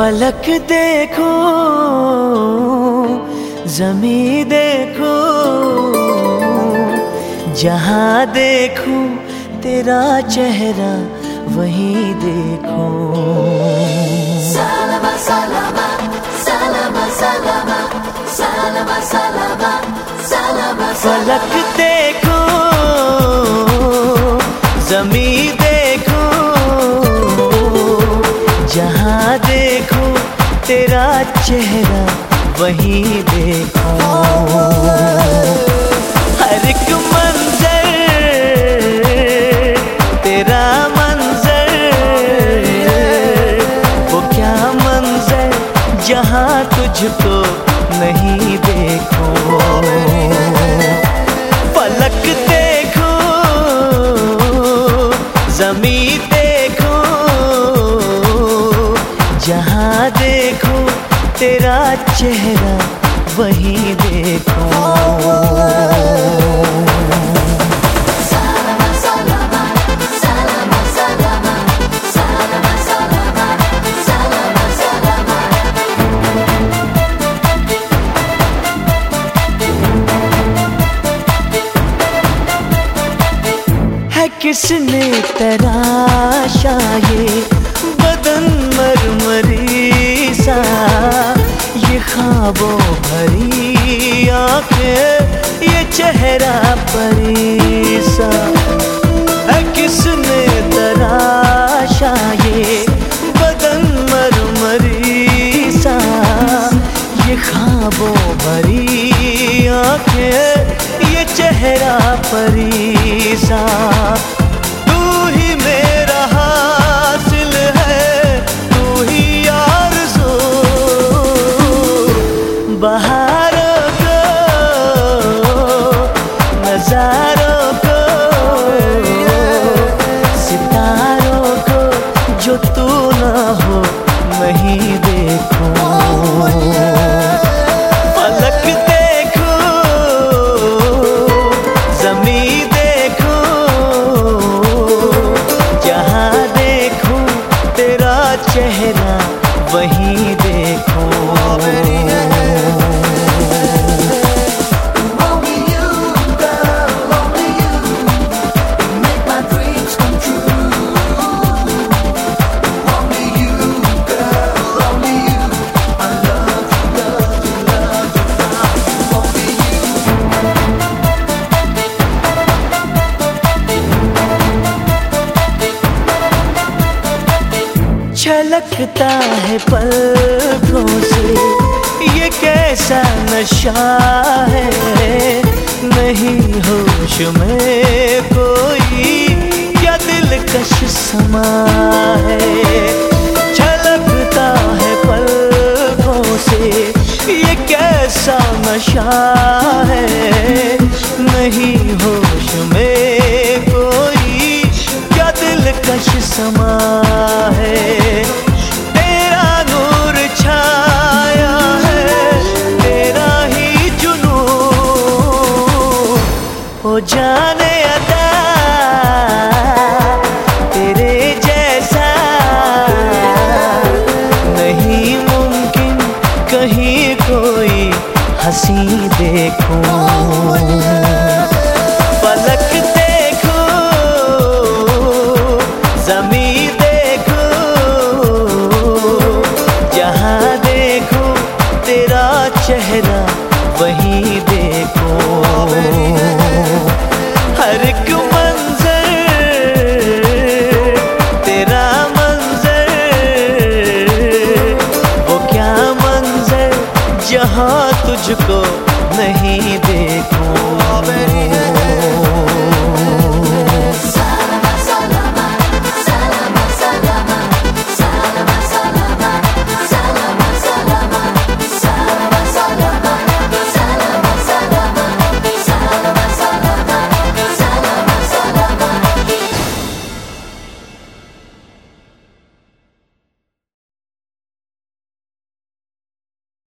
फलक देखो जमी देखो जहाँ देखो तेरा चेहरा वहीं देखो। फलक देखो ज़मीन तेरा चेहरा वही देखो। हर एक मंजर, तेरा मंजर, वो क्या मंजर, जहाँ तुझको नहीं देखो। चेहरा वहीं देखो। किसने तराशा ये बदन मरमरी सा? ख्वाबों भरी आँखें, ये चेहरा परी सा है किसने तराशा ये बदन मर मरीसा ये ख्वाबों भरी आँखें, ये चेहरा परी बहारों को नजारों को सितारों को जो तू ना हो नहीं देखो। छलकता है पलकों से। ये कैसा नशा है? नहीं होश में कोई। क्या दिलकश समा है? छलकता है पलकों से। ये कैसा नशा है? नहीं होश में कोई। क्या दिलकश समा जाने अदा तेरे जैसा नहीं मुमकिन कहीं कोई हँसी देखो। तेरा मंजर वो क्या मंजर जहाँ तुझको नहीं देखूँ?